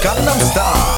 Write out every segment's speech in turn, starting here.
Gangnam Style.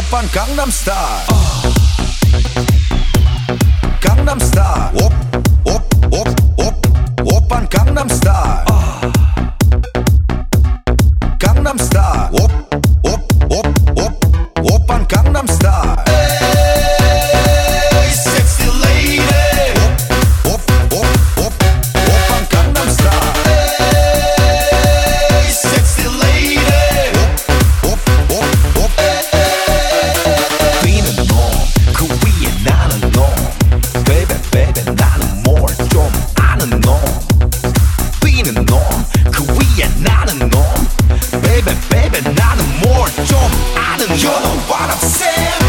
오빤 강남 스타일 강남 스타일 옵옵옵옵 오빤 강남 스타일 강남 스타일 옵옵옵옵 오빤 강남 스타일 more, jump out and you know what I'm saying.